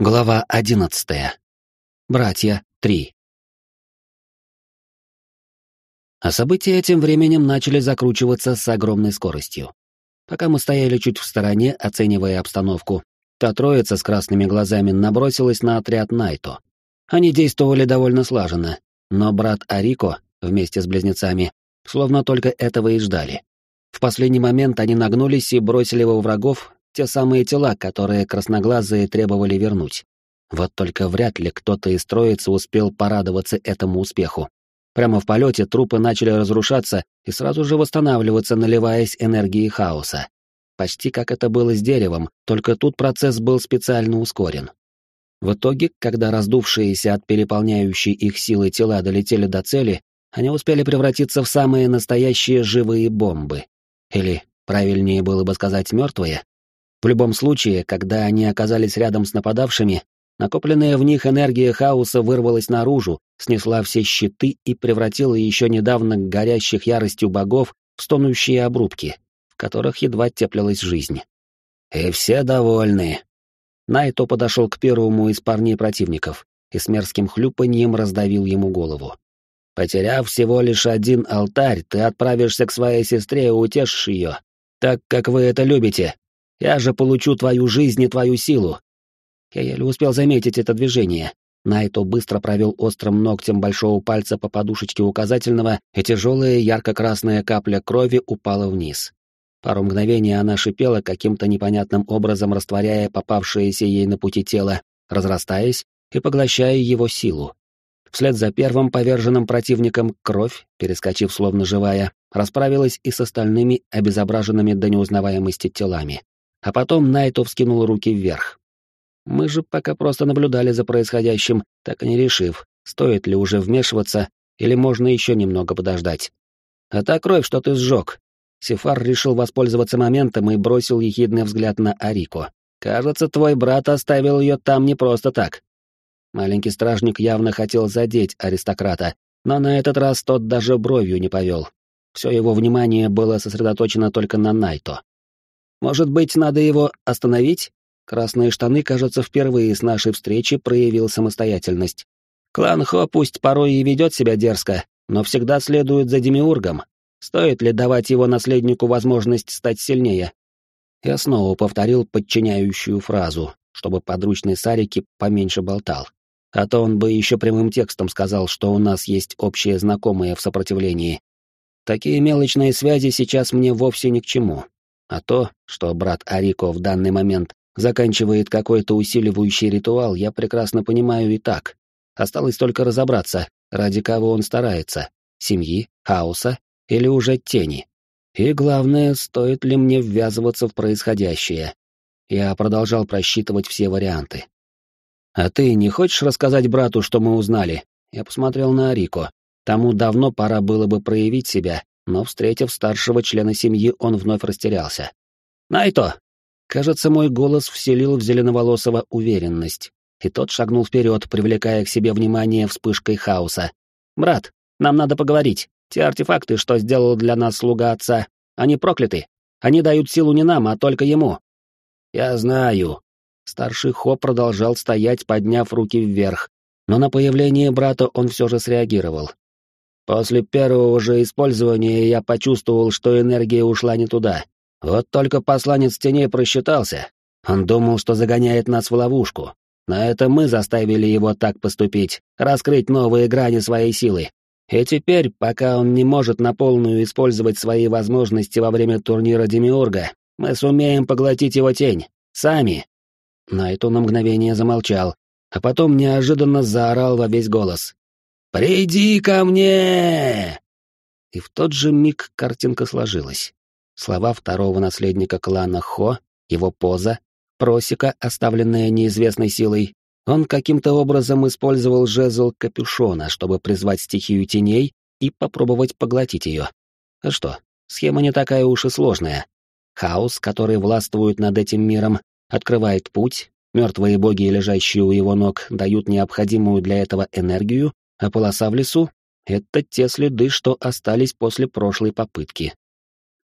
Глава одиннадцатая. Братья три. А события тем временем начали закручиваться с огромной скоростью. Пока мы стояли чуть в стороне, оценивая обстановку, та троица с красными глазами набросилась на отряд Найто. Они действовали довольно слаженно, но брат Арико, вместе с близнецами, словно только этого и ждали. В последний момент они нагнулись и бросили во врагов те самые тела, которые красноглазые требовали вернуть. Вот только вряд ли кто-то из троицы успел порадоваться этому успеху. Прямо в полете трупы начали разрушаться и сразу же восстанавливаться, наливаясь энергией хаоса. Почти как это было с деревом, только тут процесс был специально ускорен. В итоге, когда раздувшиеся от переполняющей их силы тела долетели до цели, они успели превратиться в самые настоящие живые бомбы. Или, правильнее было бы сказать, мертвые. В любом случае, когда они оказались рядом с нападавшими, накопленная в них энергия хаоса вырвалась наружу, снесла все щиты и превратила еще недавно горящих яростью богов в стонущие обрубки, в которых едва теплилась жизнь. И все довольны. Найто подошел к первому из парней противников и с мерзким хлюпаньем раздавил ему голову. Потеряв всего лишь один алтарь, ты отправишься к своей сестре и утешишь ее, так как вы это любите, я же получу твою жизнь и твою силу. Я еле успел заметить это движение. Найто быстро провел острым ногтем большого пальца по подушечке указательного, и тяжелая ярко-красная капля крови упала вниз. Пару мгновений она шипела каким-то непонятным образом, растворяя попавшееся ей на пути тело, разрастаясь и поглощая его силу. Вслед за первым поверженным противником кровь, перескочив словно живая, расправилась и с остальными обезображенными до неузнаваемости телами. А потом Найто вскинул руки вверх. Мы же пока просто наблюдали за происходящим, так и не решив, стоит ли уже вмешиваться или можно еще немного подождать. «А та кровь, что ты сжег!» Сефар решил воспользоваться моментом и бросил ехидный взгляд на Арико. «Кажется, твой брат оставил ее там не просто так». Маленький стражник явно хотел задеть аристократа, но на этот раз тот даже бровью не повел. Все его внимание было сосредоточено только на Найто. Может быть, надо его остановить? Красные штаны, кажется, впервые с нашей встречи проявил самостоятельность. Клан Хо пусть порой и ведет себя дерзко, но всегда следует за Демиургом. Стоит ли давать его наследнику возможность стать сильнее? Я снова повторил подчиняющую фразу, чтобы подручный Сарики поменьше болтал. А то он бы еще прямым текстом сказал, что у нас есть общие знакомые в сопротивлении. Такие мелочные связи сейчас мне вовсе ни к чему. А то, что брат Арико в данный момент заканчивает какой-то усиливающий ритуал, я прекрасно понимаю и так. Осталось только разобраться, ради кого он старается — семьи, хаоса или уже тени. И главное, стоит ли мне ввязываться в происходящее. Я продолжал просчитывать все варианты. «А ты не хочешь рассказать брату, что мы узнали?» Я посмотрел на Арико. Тому давно пора было бы проявить себя, но, встретив старшего члена семьи, он вновь растерялся. «Найто!» Кажется, мой голос вселил в Зеленоволосого уверенность, и тот шагнул вперед, привлекая к себе внимание вспышкой хаоса. «Брат, нам надо поговорить. Те артефакты, что сделал для нас слуга отца, они прокляты. Они дают силу не нам, а только ему». «Я знаю». Старший Хо продолжал стоять, подняв руки вверх, но на появление брата он все же среагировал. После первого же использования я почувствовал, что энергия ушла не туда. Вот только посланец теней просчитался. Он думал, что загоняет нас в ловушку. Но это мы заставили его так поступить, раскрыть новые грани своей силы. И теперь, пока он не может на полную использовать свои возможности во время турнира Демиурга, мы сумеем поглотить его тень. Сами. Найто на мгновение замолчал, а потом неожиданно заорал во весь голос. «Приди ко мне!» И в тот же миг картинка сложилась. Слова второго наследника клана Хо, его поза, просека, оставленная неизвестной силой, он каким-то образом использовал жезл капюшона, чтобы призвать стихию теней и попробовать поглотить ее. А что, схема не такая уж и сложная. Хаос, который властвует над этим миром, открывает путь, мертвые боги, лежащие у его ног, дают необходимую для этого энергию, а полоса в лесу — это те следы, что остались после прошлой попытки.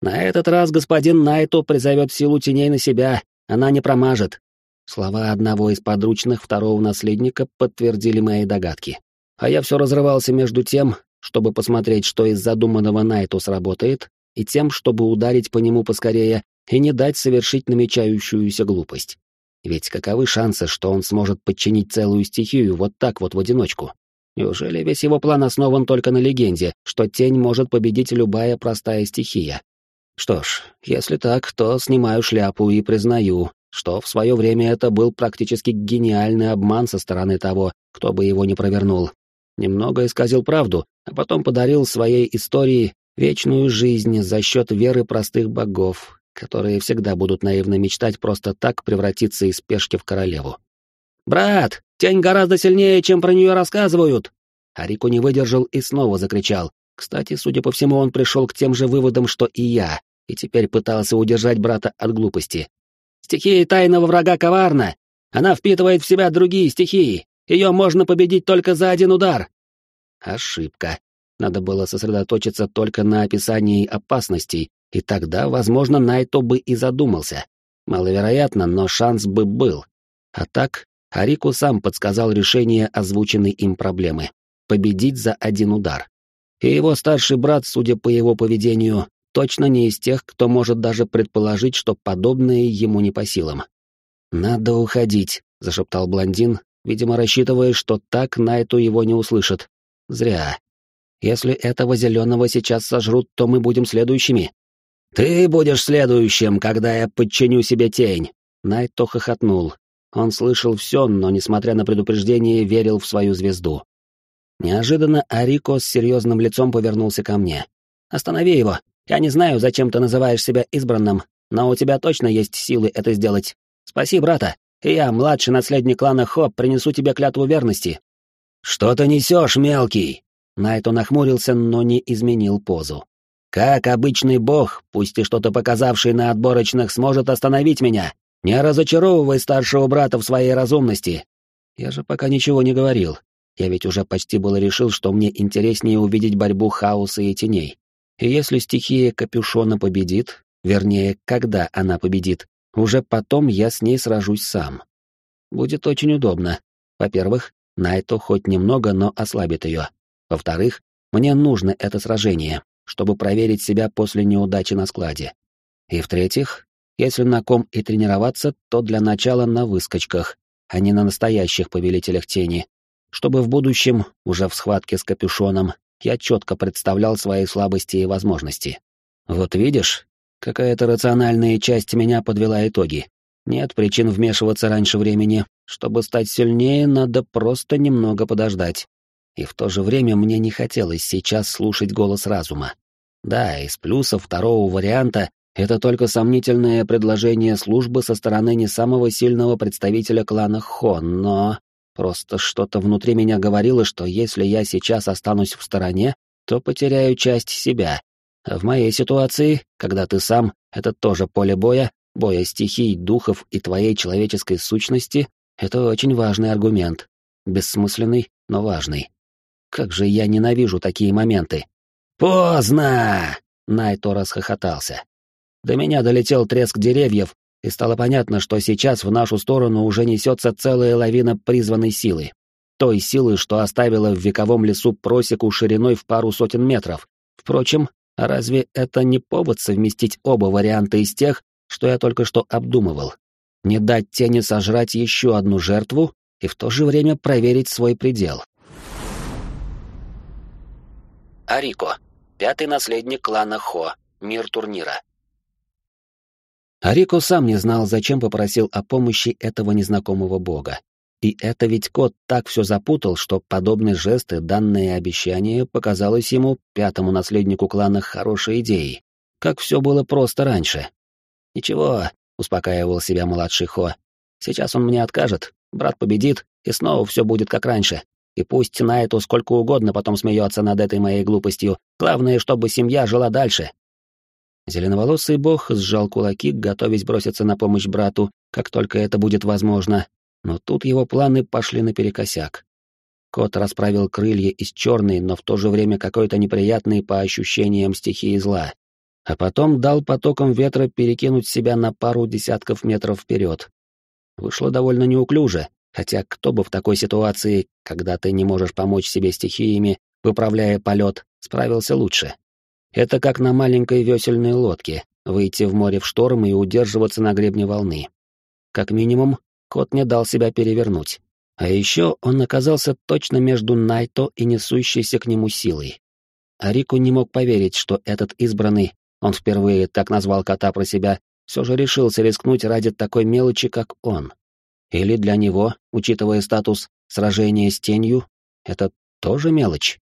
На этот раз господин Найто призовет силу теней на себя, она не промажет. Слова одного из подручных второго наследника подтвердили мои догадки. А я все разрывался между тем, чтобы посмотреть, что из задуманного Найту сработает, и тем, чтобы ударить по нему поскорее и не дать совершить намечающуюся глупость. Ведь каковы шансы, что он сможет подчинить целую стихию вот так вот в одиночку? Неужели весь его план основан только на легенде, что тень может победить любая простая стихия? Что ж, если так, то снимаю шляпу и признаю, что в свое время это был практически гениальный обман со стороны того, кто бы его не провернул. Немного исказил правду, а потом подарил своей истории вечную жизнь за счет веры простых богов, которые всегда будут наивно мечтать просто так превратиться из пешки в королеву. «Брат, тень гораздо сильнее, чем про нее рассказывают!» Арику не выдержал и снова закричал. Кстати, судя по всему, он пришел к тем же выводам, что и я, и теперь пытался удержать брата от глупости. «Стихия тайного врага коварна! Она впитывает в себя другие стихии! Ее можно победить только за один удар!» Ошибка. Надо было сосредоточиться только на описании опасностей, и тогда, возможно, Найто бы и задумался. Маловероятно, но шанс бы был. А так, Арику сам подсказал решение озвученной им проблемы — победить за один удар. И его старший брат, судя по его поведению, точно не из тех, кто может даже предположить, что подобное ему не по силам. «Надо уходить», — зашептал блондин, видимо, рассчитывая, что так Найту его не услышит. «Зря. Если этого зеленого сейчас сожрут, то мы будем следующими». «Ты будешь следующим, когда я подчиню себе тень!» Найто хохотнул. Он слышал все, но, несмотря на предупреждение, верил в свою звезду. Неожиданно Арико с серьезным лицом повернулся ко мне. «Останови его! Я не знаю, зачем ты называешь себя избранным, но у тебя точно есть силы это сделать. Спаси брата, и я, младший наследник клана Хоп, принесу тебе клятву верности». «Что ты несешь, мелкий?» Найто нахмурился, но не изменил позу. Как обычный бог, пусть и что-то показавший на отборочных, сможет остановить меня? Не разочаровывай старшего брата в своей разумности. Я же пока ничего не говорил. Я ведь уже почти было решил, что мне интереснее увидеть борьбу хаоса и теней. И если стихия капюшона победит, вернее, когда она победит, уже потом я с ней сражусь сам. Будет очень удобно. Во-первых, Найто хоть немного, но ослабит ее. Во-вторых, мне нужно это сражение, чтобы проверить себя после неудачи на складе. И в-третьих, если на ком и тренироваться, то для начала на выскочках, а не на настоящих повелителях тени, чтобы в будущем, уже в схватке с капюшоном, я четко представлял свои слабости и возможности. Вот видишь, какая-то рациональная часть меня подвела итоги. Нет причин вмешиваться раньше времени. Чтобы стать сильнее, надо просто немного подождать. И в то же время мне не хотелось сейчас слушать голос разума. Да, из плюсов второго варианта это только сомнительное предложение службы со стороны не самого сильного представителя клана Хон, но... Просто что-то внутри меня говорило, что если я сейчас останусь в стороне, то потеряю часть себя. В моей ситуации, когда ты сам — это тоже поле боя, боя стихий, духов и твоей человеческой сущности, это очень важный аргумент. Бессмысленный, но важный. Как же я ненавижу такие моменты. «Поздно!» — Найто расхохотался. До меня долетел треск деревьев, и стало понятно, что сейчас в нашу сторону уже несется целая лавина призванной силы. Той силы, что оставила в вековом лесу просеку шириной в пару сотен метров. Впрочем, разве это не повод совместить оба варианта из тех, что я только что обдумывал? Не дать тени сожрать еще одну жертву и в то же время проверить свой предел. Арико. Пятый наследник клана Хо. Мир турнира. Арико сам не знал, зачем попросил о помощи этого незнакомого бога. И это ведь кот так все запутал, что подобные жесты, данные обещания, показалось ему, пятому наследнику клана, хорошей идеей. Как все было просто раньше. «Ничего», — успокаивал себя младший Хо. «Сейчас он мне откажет, брат победит, и снова все будет как раньше. И пусть Найту сколько угодно потом смеется над этой моей глупостью, главное, чтобы семья жила дальше. Зеленоволосый бог сжал кулаки, готовясь броситься на помощь брату, как только это будет возможно, но тут его планы пошли наперекосяк. Кот расправил крылья из черной, но в то же время какой-то неприятной по ощущениям стихии зла, а потом дал потоком ветра перекинуть себя на пару десятков метров вперед. Вышло довольно неуклюже, хотя кто бы в такой ситуации, когда ты не можешь помочь себе стихиями, выправляя полет, справился лучше. Это как на маленькой весельной лодке, выйти в море в шторм и удерживаться на гребне волны. Как минимум, кот не дал себя перевернуть. А еще он оказался точно между Найто и несущейся к нему силой. Арику не мог поверить, что этот избранный, он впервые так назвал кота про себя, все же решился рискнуть ради такой мелочи, как он. Или для него, учитывая статус сражения с тенью, это тоже мелочь?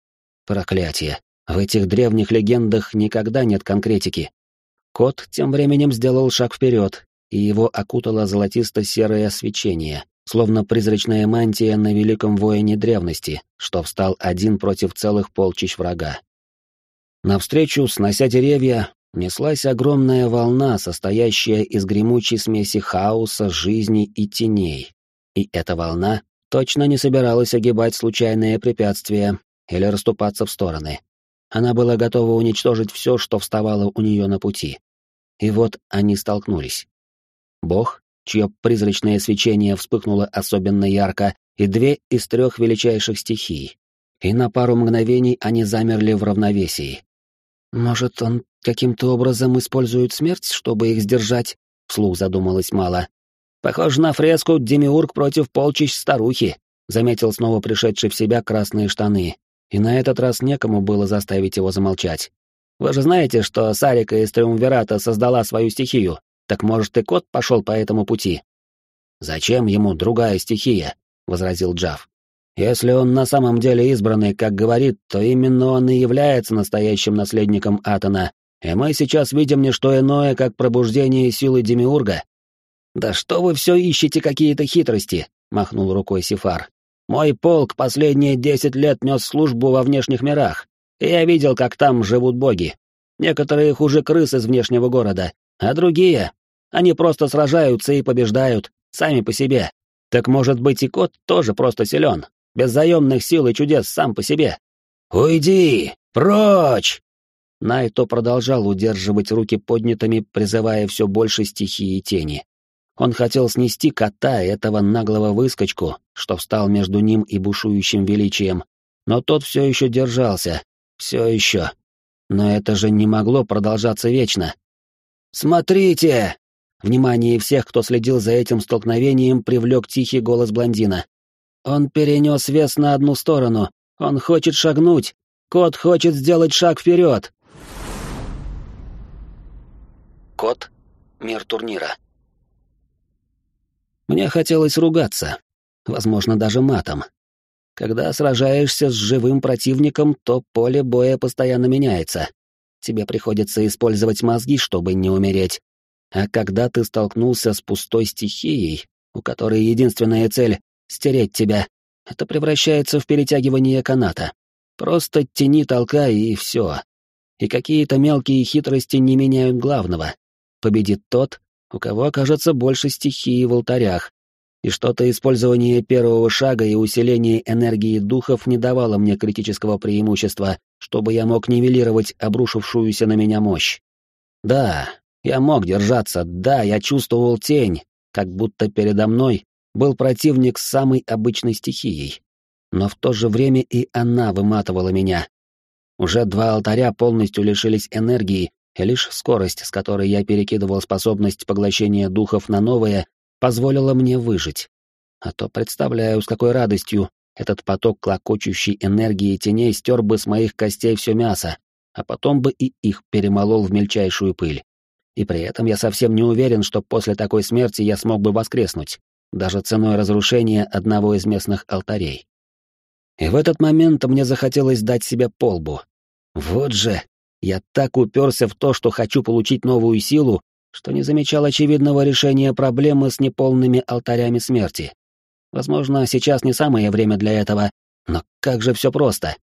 Проклятие. В этих древних легендах никогда нет конкретики. Кот тем временем сделал шаг вперед, и его окутало золотисто-серое свечение, словно призрачная мантия на великом воине древности, что встал один против целых полчищ врага. Навстречу, снося деревья, неслась огромная волна, состоящая из гремучей смеси хаоса, жизни и теней. И эта волна точно не собиралась огибать случайные препятствия или расступаться в стороны. Она была готова уничтожить все, что вставало у нее на пути. И вот они столкнулись. Бог, чье призрачное свечение вспыхнуло особенно ярко, и две из трех величайших стихий. И на пару мгновений они замерли в равновесии. «Может, он каким-то образом использует смерть, чтобы их сдержать?» — вслух задумалась Мала. «Похоже на фреску «Демиург против полчищ старухи», — заметил снова пришедший в себя красные штаны. И на этот раз некому было заставить его замолчать. «Вы же знаете, что Сарика из Триумвирата создала свою стихию?» Так может и кот пошел по этому пути? Зачем ему другая стихия? возразил Джав. Если он на самом деле избранный, как говорит, то именно он и является настоящим наследником Атона, и мы сейчас видим не что иное, как пробуждение силы Демиурга. Да что вы все ищете какие-то хитрости? махнул рукой Сифар. Мой полк последние десять лет нес службу во внешних мирах, и я видел, как там живут боги. Некоторые хуже крыс из внешнего города, а другие они просто сражаются и побеждают, сами по себе. Так может быть и кот тоже просто силен, без заемных сил и чудес сам по себе. «Уйди! Прочь!» Найто продолжал удерживать руки поднятыми, призывая все больше стихии тени. Он хотел снести кота, этого наглого выскочку, что встал между ним и бушующим величием, но тот все еще держался, все еще. Но это же не могло продолжаться вечно. «Смотрите!» Внимание всех, кто следил за этим столкновением, привлек тихий голос блондина. «Он перенес вес на одну сторону. Он хочет шагнуть. Кот хочет сделать шаг вперед!» Кот. Мир турнира. Мне хотелось ругаться. Возможно, даже матом. Когда сражаешься с живым противником, то поле боя постоянно меняется. Тебе приходится использовать мозги, чтобы не умереть. А когда ты столкнулся с пустой стихией, у которой единственная цель — стереть тебя, это превращается в перетягивание каната. Просто тяни толка и все. И какие-то мелкие хитрости не меняют главного. Победит тот, у кого окажется больше стихии в алтарях. И что-то использование первого шага и усиление энергии духов не давало мне критического преимущества, чтобы я мог нивелировать обрушившуюся на меня мощь. Да, я мог держаться, да, я чувствовал тень, как будто передо мной был противник с самой обычной стихией. Но в то же время и она выматывала меня. Уже два алтаря полностью лишились энергии, и лишь скорость, с которой я перекидывал способность поглощения духов на новое, позволила мне выжить. А то представляю, с какой радостью этот поток клокочущей энергии теней стер бы с моих костей все мясо, а потом бы и их перемолол в мельчайшую пыль. И при этом я совсем не уверен, что после такой смерти я смог бы воскреснуть, даже ценой разрушения одного из местных алтарей. И в этот момент мне захотелось дать себе полбу. Вот же, я так уперся в то, что хочу получить новую силу, что не замечал очевидного решения проблемы с неполными алтарями смерти. Возможно, сейчас не самое время для этого, но как же все просто.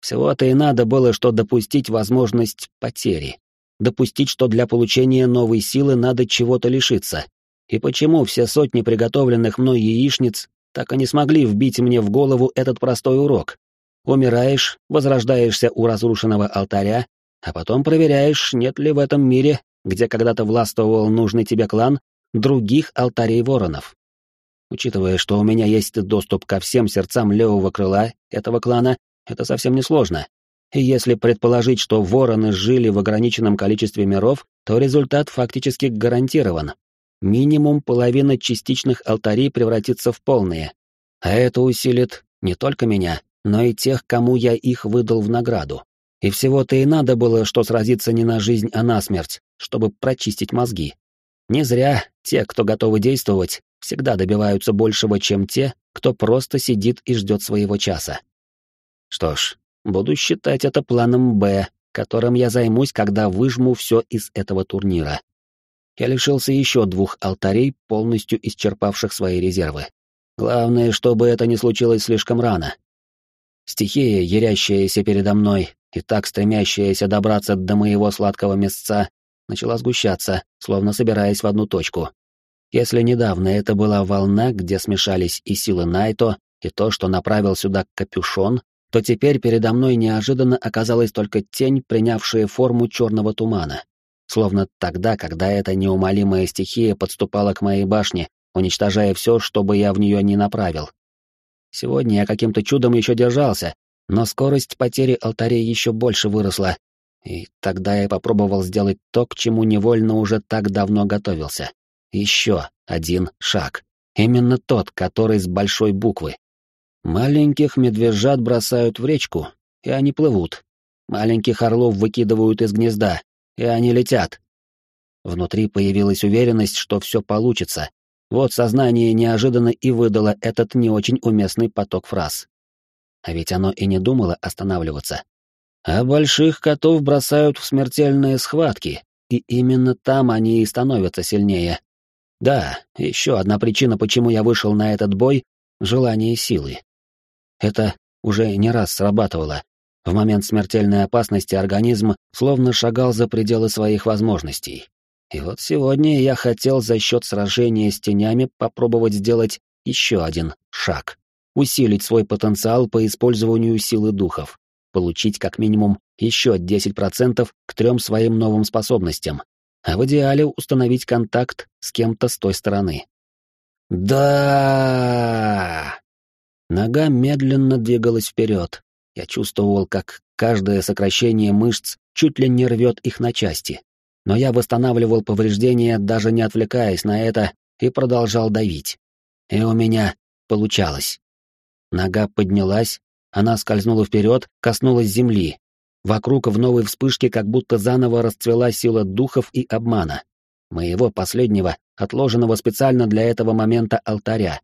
Всего-то и надо было, что допустить возможность потери допустить, что для получения новой силы надо чего-то лишиться. И почему все сотни приготовленных мной яичниц так и не смогли вбить мне в голову этот простой урок? Умираешь, возрождаешься у разрушенного алтаря, а потом проверяешь, нет ли в этом мире, где когда-то властвовал нужный тебе клан, других алтарей воронов. Учитывая, что у меня есть доступ ко всем сердцам левого крыла этого клана, это совсем не сложно. И если предположить, что вороны жили в ограниченном количестве миров, то результат фактически гарантирован. Минимум половина частичных алтарей превратится в полные. А это усилит не только меня, но и тех, кому я их выдал в награду. И всего-то и надо было, что сразиться не на жизнь, а на смерть, чтобы прочистить мозги. Не зря те, кто готовы действовать, всегда добиваются большего, чем те, кто просто сидит и ждет своего часа. Что ж, буду считать это планом «Б», которым я займусь, когда выжму все из этого турнира. Я лишился еще двух алтарей, полностью исчерпавших свои резервы. Главное, чтобы это не случилось слишком рано. Стихия, ярящаяся передо мной и так стремящаяся добраться до моего сладкого места, начала сгущаться, словно собираясь в одну точку. Если недавно это была волна, где смешались и силы Найто, и то, что направил сюда капюшон, то теперь передо мной неожиданно оказалась только тень, принявшая форму черного тумана. Словно тогда, когда эта неумолимая стихия подступала к моей башне, уничтожая все, что бы я в нее не направил. Сегодня я каким-то чудом еще держался, но скорость потери алтарей еще больше выросла, и тогда я попробовал сделать то, к чему невольно уже так давно готовился. Еще один шаг. Именно тот, который с большой буквы. Маленьких медвежат бросают в речку, и они плывут. Маленьких орлов выкидывают из гнезда, и они летят. Внутри появилась уверенность, что все получится. Вот сознание неожиданно и выдало этот не очень уместный поток фраз. А ведь оно и не думало останавливаться. А больших котов бросают в смертельные схватки, и именно там они и становятся сильнее. Да, еще одна причина, почему я вышел на этот бой — желание силы. Это уже не раз срабатывало. В момент смертельной опасности организм словно шагал за пределы своих возможностей. И вот сегодня я хотел за счет сражения с тенями попробовать сделать еще один шаг. Усилить свой потенциал по использованию силы духов получить как минимум еще 10% к трем своим новым способностям, а в идеале установить контакт с кем-то с той стороны. Да! Нога медленно двигалась вперед. Я чувствовал, как каждое сокращение мышц чуть ли не рвет их на части. Но я восстанавливал повреждения, даже не отвлекаясь на это, и продолжал давить. И у меня получалось. Нога поднялась, она скользнула вперед, коснулась земли. Вокруг в новой вспышке как будто заново расцвела сила духов и обмана. Моего последнего, отложенного специально для этого момента алтаря.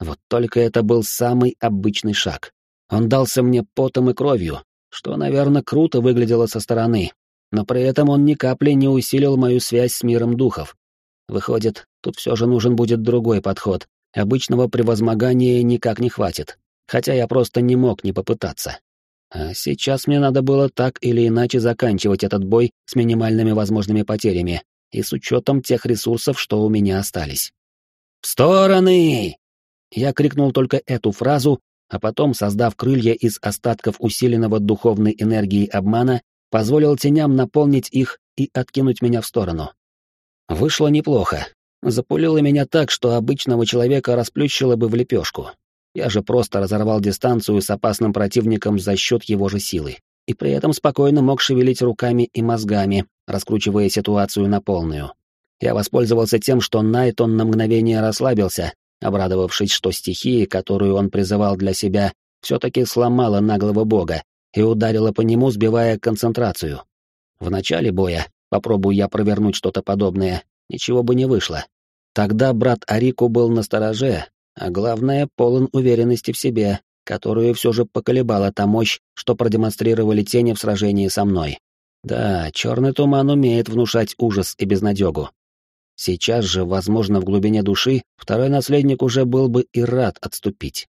Вот только это был самый обычный шаг. Он дался мне потом и кровью, что, наверное, круто выглядело со стороны, но при этом он ни капли не усилил мою связь с миром духов. Выходит, тут все же нужен будет другой подход. Обычного превозмогания никак не хватит хотя я просто не мог не попытаться. А сейчас мне надо было так или иначе заканчивать этот бой с минимальными возможными потерями и с учетом тех ресурсов, что у меня остались. «В стороны!» Я крикнул только эту фразу, а потом, создав крылья из остатков усиленного духовной энергии обмана, позволил теням наполнить их и откинуть меня в сторону. Вышло неплохо. Запулило меня так, что обычного человека расплющило бы в лепешку. Я же просто разорвал дистанцию с опасным противником за счет его же силы. И при этом спокойно мог шевелить руками и мозгами, раскручивая ситуацию на полную. Я воспользовался тем, что Найтон на мгновение расслабился, обрадовавшись, что стихия, которую он призывал для себя, все-таки сломала наглого бога и ударила по нему, сбивая концентрацию. В начале боя, попробую я провернуть что-то подобное, ничего бы не вышло. Тогда брат Арику был на стороже, а главное, полон уверенности в себе, которую все же поколебала та мощь, что продемонстрировали тени в сражении со мной. Да, черный туман умеет внушать ужас и безнадегу. Сейчас же, возможно, в глубине души, второй наследник уже был бы и рад отступить.